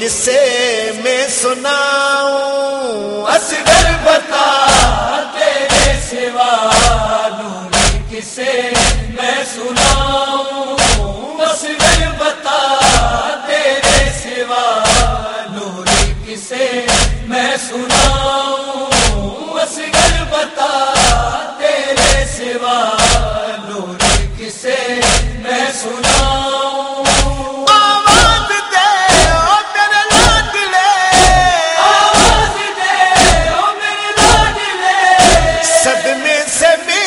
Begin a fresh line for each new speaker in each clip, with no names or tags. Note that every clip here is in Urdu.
کسے میں سناؤں،
اصغر بتا تیرے سوا نوری کسے میں سناؤں۔ اصغر بتا تیرے سوا نوری کسے میں سناؤں۔ اصغر بتا
صدمے سے بھی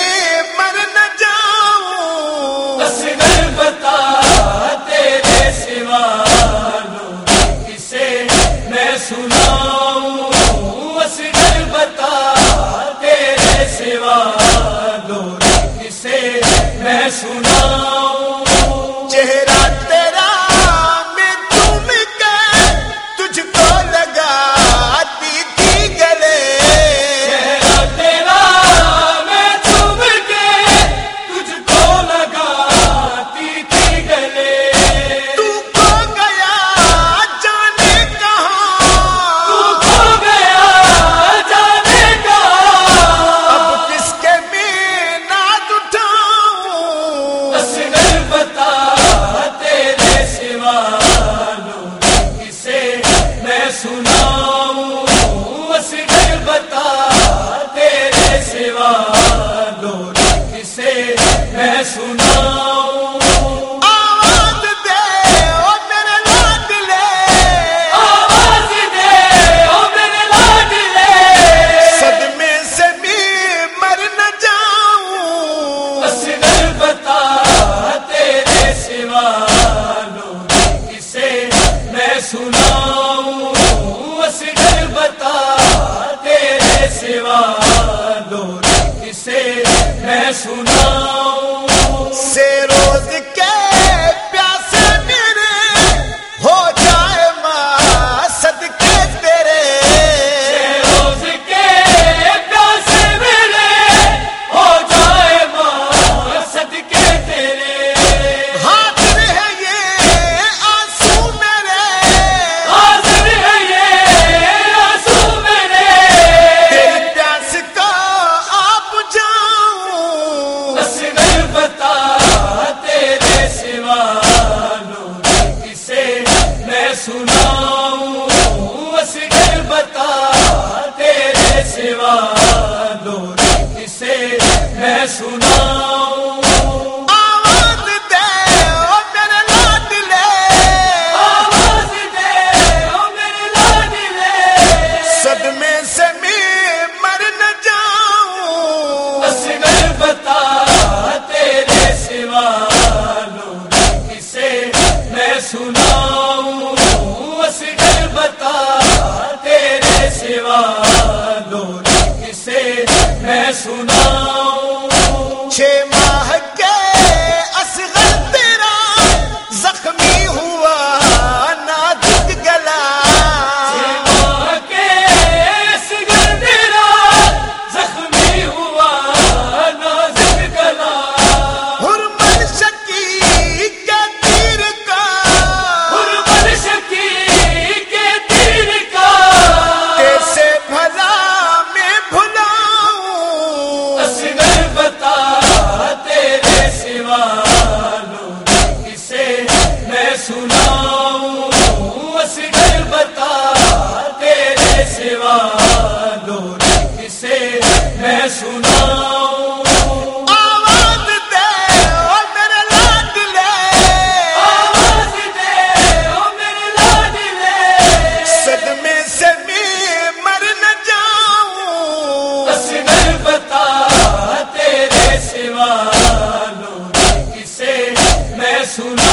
مر نہ جاؤں۔
بتا تیرے سوا کسے میں سناؤں۔ اصغر بتا تیرے سوا کسے میں سنا
دیوار سے
میں سنا میں سنا پوچھے رسول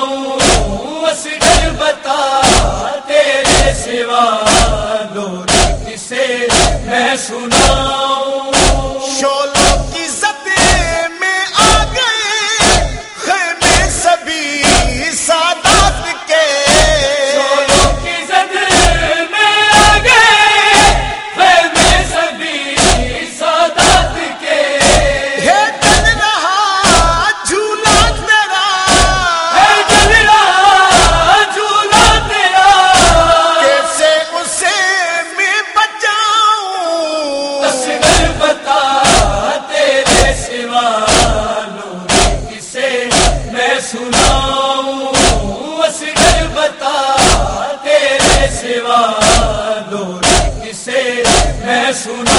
سنا سنا